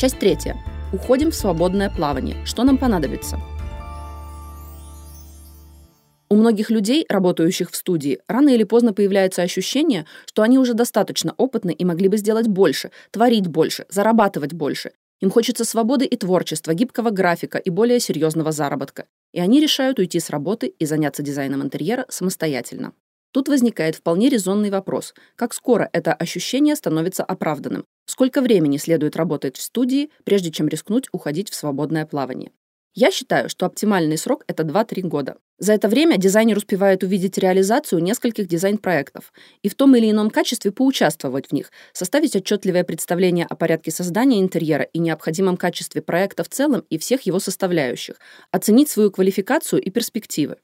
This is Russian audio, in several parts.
Часть третья. Уходим в свободное плавание. Что нам понадобится? У многих людей, работающих в студии, рано или поздно появляется ощущение, что они уже достаточно опытны и могли бы сделать больше, творить больше, зарабатывать больше. Им хочется свободы и творчества, гибкого графика и более серьезного заработка. И они решают уйти с работы и заняться дизайном интерьера самостоятельно. Тут возникает вполне резонный вопрос, как скоро это ощущение становится оправданным, сколько времени следует работать в студии, прежде чем рискнуть уходить в свободное плавание. Я считаю, что оптимальный срок – это 2-3 года. За это время дизайнер успевает увидеть реализацию нескольких дизайн-проектов и в том или ином качестве поучаствовать в них, составить отчетливое представление о порядке создания интерьера и необходимом качестве проекта в целом и всех его составляющих, оценить свою квалификацию и перспективы.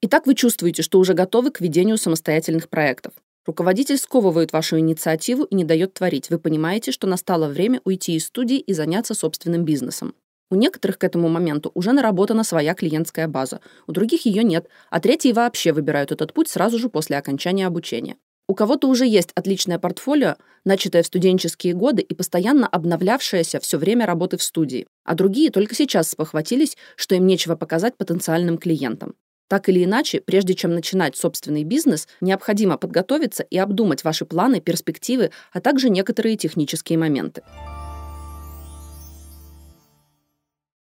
Итак, вы чувствуете, что уже готовы к ведению самостоятельных проектов. Руководитель сковывает вашу инициативу и не дает творить. Вы понимаете, что настало время уйти из студии и заняться собственным бизнесом. У некоторых к этому моменту уже наработана своя клиентская база, у других ее нет, а третьи вообще выбирают этот путь сразу же после окончания обучения. У кого-то уже есть отличное портфолио, начатое в студенческие годы и постоянно обновлявшееся все время работы в студии, а другие только сейчас спохватились, что им нечего показать потенциальным клиентам. Так или иначе, прежде чем начинать собственный бизнес, необходимо подготовиться и обдумать ваши планы, перспективы, а также некоторые технические моменты.